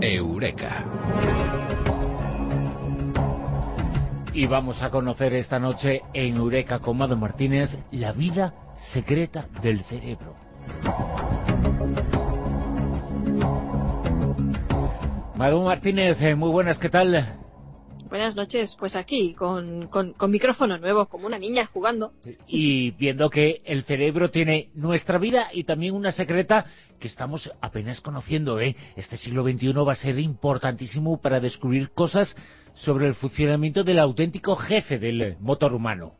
Eureka. Y vamos a conocer esta noche en Eureka con Mado Martínez la vida secreta del cerebro. Mado Martínez, eh, muy buenas, ¿qué tal? Buenas noches, pues aquí, con, con, micrófono nuevo, como una niña jugando. Y viendo que el cerebro tiene nuestra vida y también una secreta que estamos apenas conociendo, ¿eh? Este siglo XXI va a ser importantísimo para descubrir cosas sobre el funcionamiento del auténtico jefe del motor humano.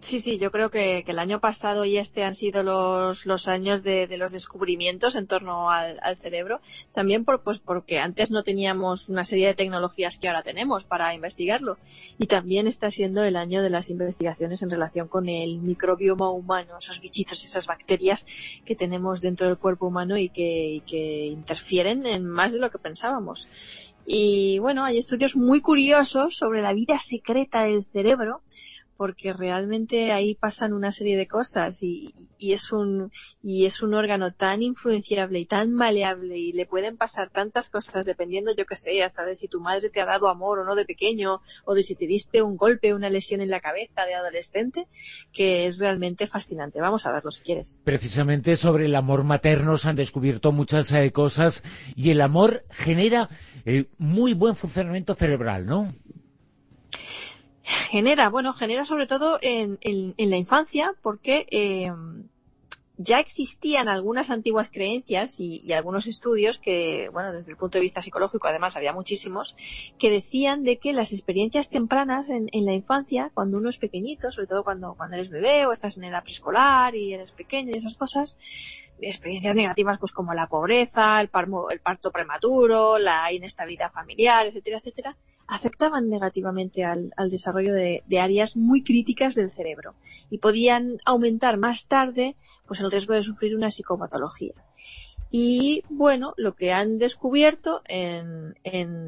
Sí, sí, yo creo que, el año pasado y este han sido los, los años de, los descubrimientos en torno al, cerebro. También por, pues porque antes no teníamos una serie de tecnologías que ahora tenemos para investigarlo. Y también está siendo el año de las investigaciones en relación con el microbioma humano, esos bichitos, esas bacterias que tenemos dentro del cuerpo humano y que, y que interfieren en más de lo que pensábamos. Y bueno, hay estudios muy curiosos sobre la vida secreta del cerebro porque realmente ahí pasan una serie de cosas y, es un y es un órgano tan influenciable y tan maleable y le pueden pasar tantas cosas dependiendo yo que sé hasta de si tu madre te ha dado amor o no de pequeño o de si te diste un golpe una lesión en la cabeza de adolescente que es realmente fascinante vamos a verlo si quieres precisamente sobre el amor materno se han descubierto muchas eh, cosas y el amor genera eh, muy buen funcionamiento cerebral ¿no? Genera, bueno, genera sobre todo en, la infancia porque eh, ya existían algunas antiguas creencias y, algunos estudios que, bueno, desde el punto de vista psicológico además había muchísimos, que decían de que las experiencias tempranas en, la infancia, cuando uno es pequeñito, sobre todo cuando, cuando eres bebé o estás en edad preescolar y eres pequeño y esas cosas, experiencias negativas pues como la pobreza, el, el parto prematuro, la inestabilidad familiar, etcétera, etcétera, afectaban negativamente al, desarrollo de, áreas muy críticas del cerebro y podían aumentar más tarde pues el riesgo de sufrir una psicopatología. Y bueno, lo que han descubierto en,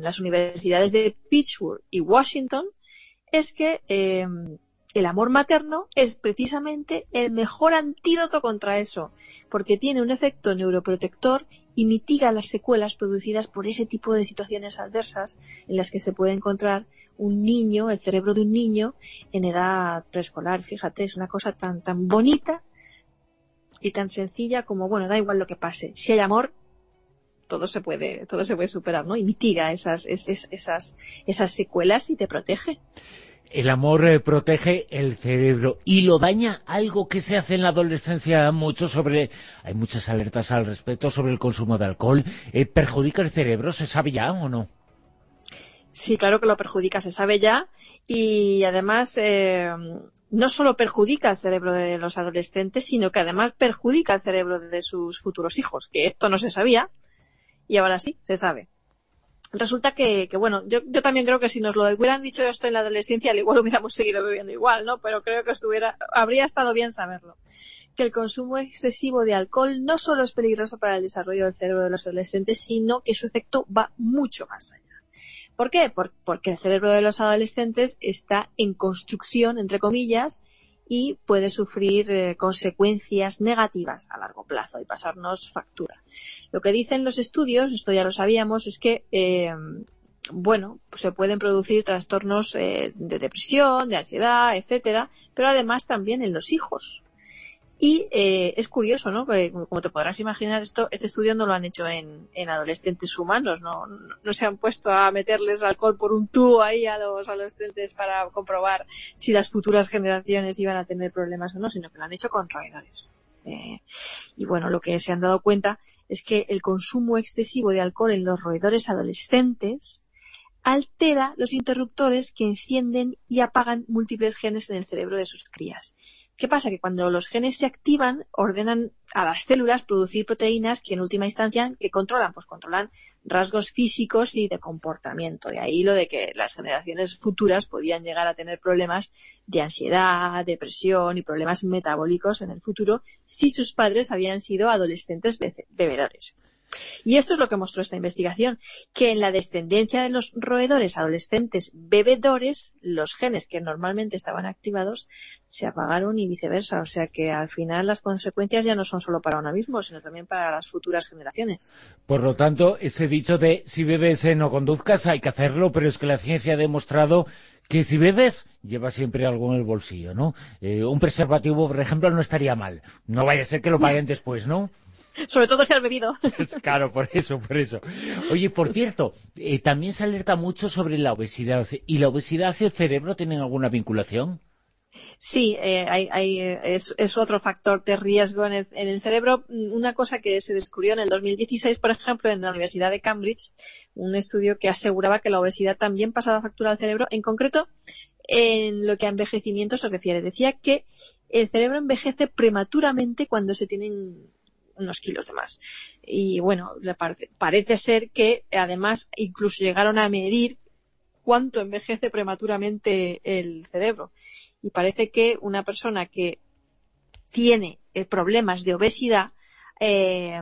las universidades de Pittsburgh y Washington es que eh, el amor materno es precisamente el mejor antídoto contra eso, porque tiene un efecto neuroprotector y mitiga las secuelas producidas por ese tipo de situaciones adversas en las que se puede encontrar un niño, el cerebro de un niño en edad preescolar. Fíjate, es una cosa tan, tan bonita y tan sencilla como, bueno, da igual lo que pase. Si hay amor, todo se puede, todo se puede superar, ¿no? Y mitiga esas, esas, esas, esas secuelas y te protege el amor eh, protege el cerebro y lo daña algo que se hace en la adolescencia mucho sobre, hay muchas alertas al respecto sobre el consumo de alcohol, eh, ¿perjudica el cerebro? ¿Se sabe ya o no? Sí, claro que lo perjudica, se sabe ya, y además eh, no solo perjudica el cerebro de los adolescentes, sino que además perjudica el cerebro de sus futuros hijos, que esto no se sabía, y ahora sí, se sabe resulta que, que bueno, yo, yo, también creo que si nos lo hubieran dicho esto en la adolescencia, al igual hubiéramos seguido bebiendo igual, ¿no? Pero creo que estuviera, habría estado bien saberlo. Que el consumo excesivo de alcohol no solo es peligroso para el desarrollo del cerebro de los adolescentes, sino que su efecto va mucho más allá. ¿Por qué? porque el cerebro de los adolescentes está en construcción, entre comillas, y puede sufrir eh, consecuencias negativas a largo plazo y pasarnos factura. Lo que dicen los estudios, esto ya lo sabíamos, es que eh, bueno, se pueden producir trastornos eh, de depresión, de ansiedad, etcétera, pero además también en los hijos. Y eh, es curioso, ¿no? Como te podrás imaginar, esto, este estudio no lo han hecho en, adolescentes humanos, ¿no? ¿no? se han puesto a meterles alcohol por un tubo ahí a los adolescentes para comprobar si las futuras generaciones iban a tener problemas o no, sino que lo han hecho con roedores. Eh, y bueno, lo que se han dado cuenta es que el consumo excesivo de alcohol en los roedores adolescentes altera los interruptores que encienden y apagan múltiples genes en el cerebro de sus crías. ¿Qué pasa? Que cuando los genes se activan, ordenan a las células producir proteínas que en última instancia, que controlan? Pues controlan rasgos físicos y de comportamiento. De ahí lo de que las generaciones futuras podían llegar a tener problemas de ansiedad, depresión y problemas metabólicos en el futuro si sus padres habían sido adolescentes bebedores. Y esto es lo que mostró esta investigación, que en la descendencia de los roedores adolescentes bebedores, los genes que normalmente estaban activados se apagaron y viceversa. O sea que al final las consecuencias ya no son solo para uno mismo, sino también para las futuras generaciones. Por lo tanto, ese dicho de si bebes no conduzcas, hay que hacerlo, pero es que la ciencia ha demostrado que si bebes, llevas siempre algo en el bolsillo, ¿no? Eh, un preservativo, por ejemplo, no estaría mal. No vaya a ser que lo paguen después, ¿no? Sobre todo si has bebido. claro, por eso, por eso. Oye, por cierto, eh, también se alerta mucho sobre la obesidad. ¿Y la obesidad y el cerebro tienen alguna vinculación? Sí, eh, hay, es, otro factor de riesgo en el, cerebro. Una cosa que se descubrió en el 2016, por ejemplo, en la Universidad de Cambridge, un estudio que aseguraba que la obesidad también pasaba factura al cerebro, en concreto en lo que a envejecimiento se refiere. Decía que el cerebro envejece prematuramente cuando se tienen unos kilos de más. Y bueno, parece, ser que además incluso llegaron a medir cuánto envejece prematuramente el cerebro. Y parece que una persona que tiene eh, problemas de obesidad eh,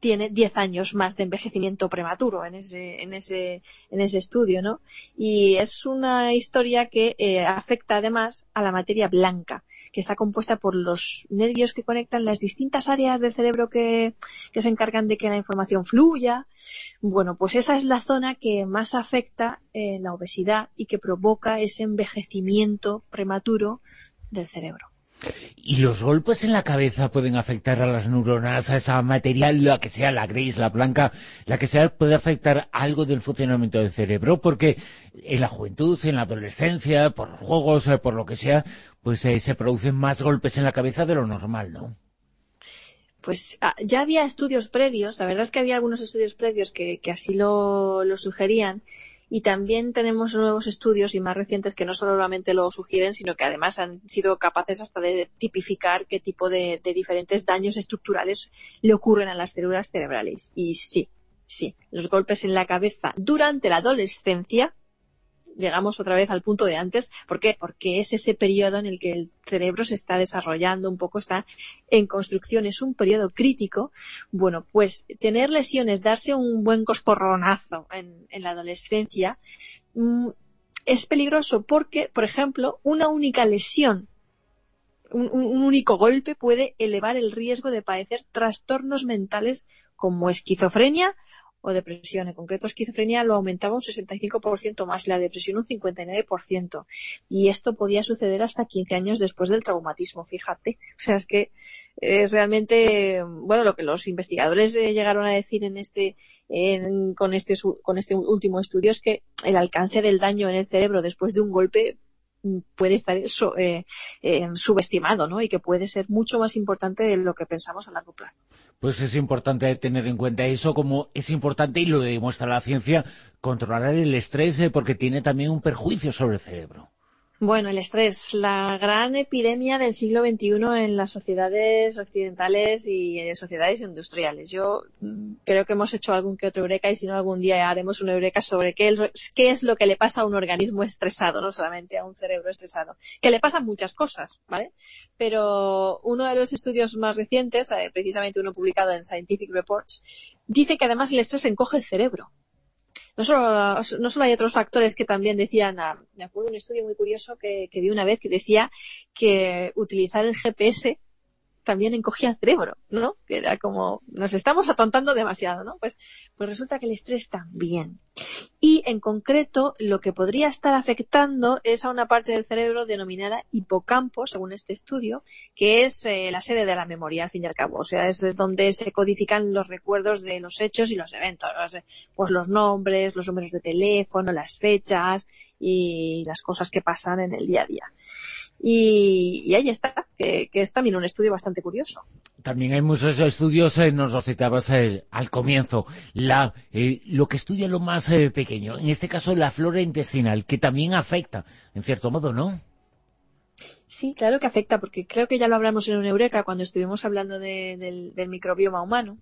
tiene 10 años más de envejecimiento prematuro en ese, en ese, en ese estudio, ¿no? Y es una historia que eh, afecta además a la materia blanca, que está compuesta por los nervios que conectan las distintas áreas del cerebro que, que se encargan de que la información fluya. Bueno, pues esa es la zona que más afecta eh, la obesidad y que provoca ese envejecimiento prematuro del cerebro. ¿Y los golpes en la cabeza pueden afectar a las neuronas, a esa material, la que sea, la gris, la blanca, la que sea, puede afectar algo del funcionamiento del cerebro? Porque en la juventud, en la adolescencia, por juegos, eh, por lo que sea, pues eh, se producen más golpes en la cabeza de lo normal, ¿no? Pues ah, ya había estudios previos, la verdad es que había algunos estudios previos que, así lo, lo sugerían, y también tenemos nuevos estudios y más recientes que no solamente lo sugieren, sino que además han sido capaces hasta de tipificar qué tipo de, diferentes daños estructurales le ocurren a las células cerebrales. Y sí, sí, los golpes en la cabeza durante la adolescencia llegamos otra vez al punto de antes. ¿Por qué? Porque es ese periodo en el que el cerebro se está desarrollando un poco, está en construcción, es un periodo crítico. Bueno, pues tener lesiones, darse un buen coscorronazo en, la adolescencia mm, es peligroso porque, por ejemplo, una única lesión un, único golpe puede elevar el riesgo de padecer trastornos mentales como esquizofrenia o depresión. En concreto, esquizofrenia lo aumentaba un 65% más y la depresión un 59%. Y esto podía suceder hasta 15 años después del traumatismo, fíjate. O sea, es que es realmente, bueno, lo que los investigadores eh, llegaron a decir en este, con este, con este último estudio es que el alcance del daño en el cerebro después de un golpe puede estar eh, eh, subestimado, ¿no? Y que puede ser mucho más importante de lo que pensamos a largo plazo. Pues es importante tener en cuenta eso, como es importante, y lo demuestra la ciencia, controlar el estrés, eh, porque tiene también un perjuicio sobre el cerebro. Bueno, el estrés, la gran epidemia del siglo XXI en las sociedades occidentales y en sociedades industriales. Yo mm, creo que hemos hecho algún que otro eureka y si no algún día haremos una eureka sobre qué, qué es lo que le pasa a un organismo estresado, no solamente a un cerebro estresado. Que le pasan muchas cosas, ¿vale? Pero uno de los estudios más recientes, eh, precisamente uno publicado en Scientific Reports, dice que además el estrés encoge el cerebro no solo, no solo hay otros factores que también decían, ah, me acuerdo un estudio muy curioso que vi una vez que decía que utilizar el GPS también encogía el cerebro, ¿no? Que era como, nos estamos atontando demasiado, ¿no? Pues, pues resulta que el estrés también. Y en concreto, lo que podría estar afectando es a una parte del cerebro denominada hipocampo, según este estudio, que es eh, la sede de la memoria, al fin y al cabo. O sea, es donde se codifican los recuerdos de los hechos y los eventos. Pues los nombres, los números de teléfono, las fechas y las cosas que pasan en el día a día. Y, ahí está, que, es también un estudio bastante curioso. También hay muchos estudios, eh, nos lo citabas eh, al comienzo, la, eh, lo que estudia lo más pequeño, en este caso la flora intestinal, que también afecta, en cierto modo, ¿no? Sí, claro que afecta, porque creo que ya lo hablamos en un Eureka cuando estuvimos hablando del, microbioma humano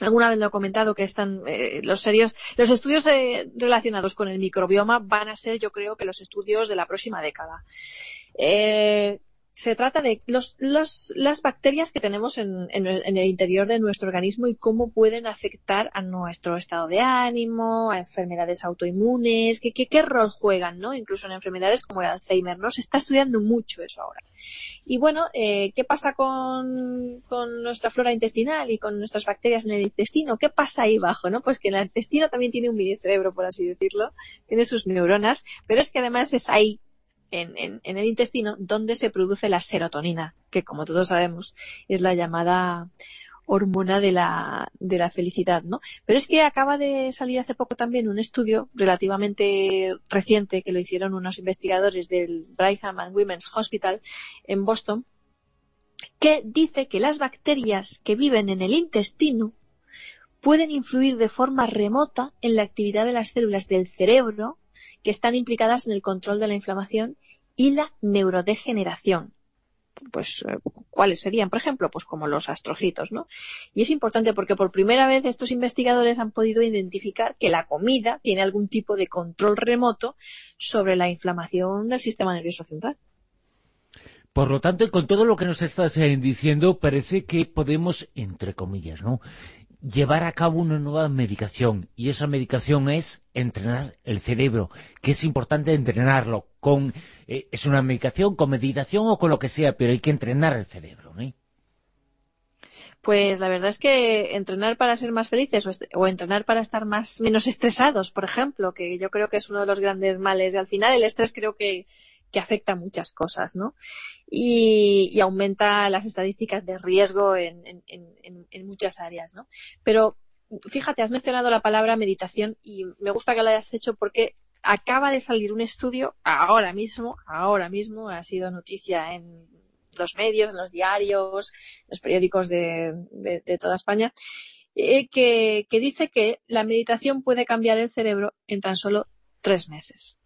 alguna vez lo he comentado que están los serios los estudios relacionados con el microbioma van a ser yo creo que los estudios de la próxima década eh, se trata de los, las bacterias que tenemos en, el interior de nuestro organismo y cómo pueden afectar a nuestro estado de ánimo, a enfermedades autoinmunes, qué, qué, rol juegan, ¿no? Incluso en enfermedades como el Alzheimer, ¿no? Se está estudiando mucho eso ahora. Y bueno, eh, ¿qué pasa con, con, nuestra flora intestinal y con nuestras bacterias en el intestino? ¿Qué pasa ahí abajo, no? Pues que el intestino también tiene un mini cerebro, por así decirlo, tiene sus neuronas, pero es que además es ahí en, el intestino donde se produce la serotonina, que como todos sabemos es la llamada hormona de la, de la felicidad, ¿no? Pero es que acaba de salir hace poco también un estudio relativamente reciente que lo hicieron unos investigadores del Brigham and Women's Hospital en Boston, que dice que las bacterias que viven en el intestino pueden influir de forma remota en la actividad de las células del cerebro que están implicadas en el control de la inflamación y la neurodegeneración. Pues, eh, ¿cuáles serían? Por ejemplo, pues como los astrocitos, ¿no? Y es importante porque por primera vez estos investigadores han podido identificar que la comida tiene algún tipo de control remoto sobre la inflamación del sistema nervioso central. Por lo tanto, con todo lo que nos estás eh, diciendo, parece que podemos, entre comillas, ¿no?, llevar a cabo una nueva medicación y esa medicación es entrenar el cerebro, que es importante entrenarlo. con eh, Es una medicación con meditación o con lo que sea, pero hay que entrenar el cerebro. ¿no? Pues la verdad es que entrenar para ser más felices o, entrenar para estar más menos estresados, por ejemplo, que yo creo que es uno de los grandes males. Y al final el estrés creo que que afecta muchas cosas, ¿no? Y, aumenta las estadísticas de riesgo en, muchas áreas, ¿no? Pero fíjate, has mencionado la palabra meditación y me gusta que lo hayas hecho porque acaba de salir un estudio ahora mismo, ahora mismo, ha sido noticia en los medios, en los diarios, en los periódicos de, toda España, eh, que dice que la meditación puede cambiar el cerebro en tan solo tres meses.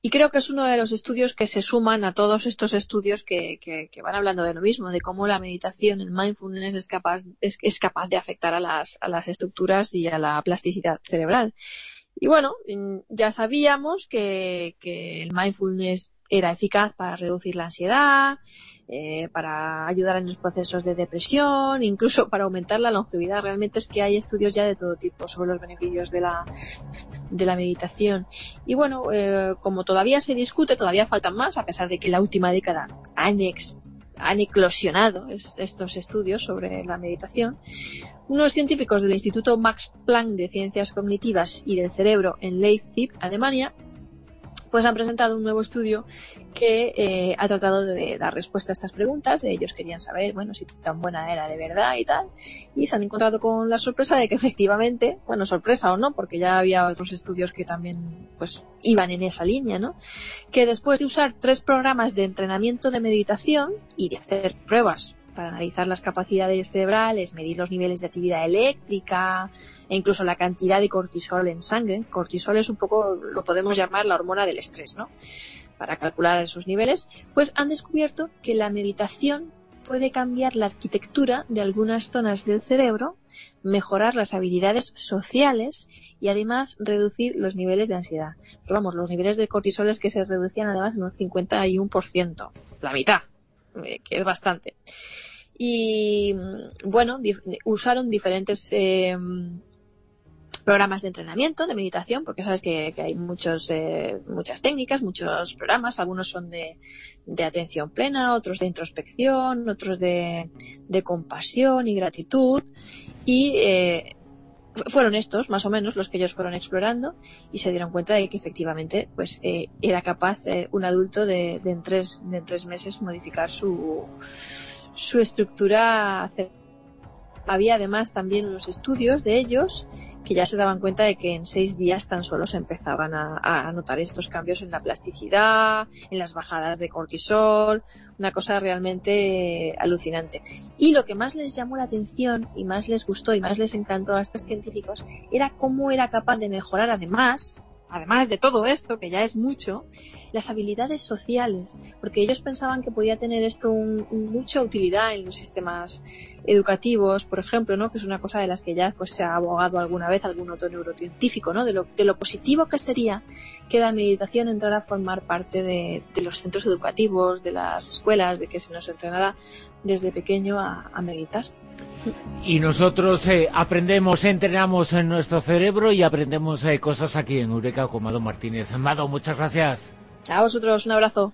Y creo que es uno de los estudios que se suman a todos estos estudios que, van hablando de lo mismo, de cómo la meditación, el mindfulness es capaz, es, capaz de afectar a las, a las estructuras y a la plasticidad cerebral. Y bueno, ya sabíamos que, el mindfulness era eficaz para reducir la ansiedad, eh, para ayudar en los procesos de depresión, incluso para aumentar la longevidad. Realmente es que hay estudios ya de todo tipo sobre los beneficios de la, de la meditación. Y bueno, eh, como todavía se discute, todavía faltan más, a pesar de que la última década han, han eclosionado estos estudios sobre la meditación. Unos científicos del Instituto Max Planck de Ciencias Cognitivas y del Cerebro en Leipzig, Alemania, pues han presentado un nuevo estudio que eh, ha tratado de dar respuesta a estas preguntas. Ellos querían saber, bueno, si tan buena era de verdad y tal. Y se han encontrado con la sorpresa de que efectivamente, bueno, sorpresa o no, porque ya había otros estudios que también, pues, iban en esa línea, ¿no? Que después de usar tres programas de entrenamiento de meditación y de hacer pruebas para analizar las capacidades cerebrales, medir los niveles de actividad eléctrica e incluso la cantidad de cortisol en sangre. Cortisol es un poco, lo podemos llamar la hormona del estrés, ¿no? Para calcular esos niveles, pues han descubierto que la meditación puede cambiar la arquitectura de algunas zonas del cerebro, mejorar las habilidades sociales y además reducir los niveles de ansiedad. Pero vamos, los niveles de cortisol es que se reducían además en un 51%, la mitad, eh, que es bastante y mm, bueno, usaron diferentes eh, programas de entrenamiento, de meditación, porque sabes que, hay muchos, eh, muchas técnicas, muchos programas, algunos son de, atención plena, otros de introspección, otros de, compasión y gratitud, y eh, fueron estos, más o menos, los que ellos fueron explorando y se dieron cuenta de que efectivamente pues era capaz un adulto de, en tres, de en tres meses modificar su, su estructura había además también unos estudios de ellos que ya se daban cuenta de que en seis días tan solo se empezaban a, notar estos cambios en la plasticidad, en las bajadas de cortisol, una cosa realmente alucinante. Y lo que más les llamó la atención y más les gustó y más les encantó a estos científicos era cómo era capaz de mejorar además además de todo esto, que ya es mucho, las habilidades sociales, porque ellos pensaban que podía tener esto mucha utilidad en los sistemas educativos, por ejemplo, ¿no? que es una cosa de las que ya pues, se ha abogado alguna vez algún otro neurocientífico, ¿no? de, lo, de lo positivo que sería que la meditación entrara a formar parte de, los centros educativos, de las escuelas, de que se nos entrenara desde pequeño a meditar. Y nosotros eh, aprendemos, entrenamos en nuestro cerebro y aprendemos eh, cosas aquí en Eureka con Mado Martínez. Amado, muchas gracias. A vosotros, un abrazo.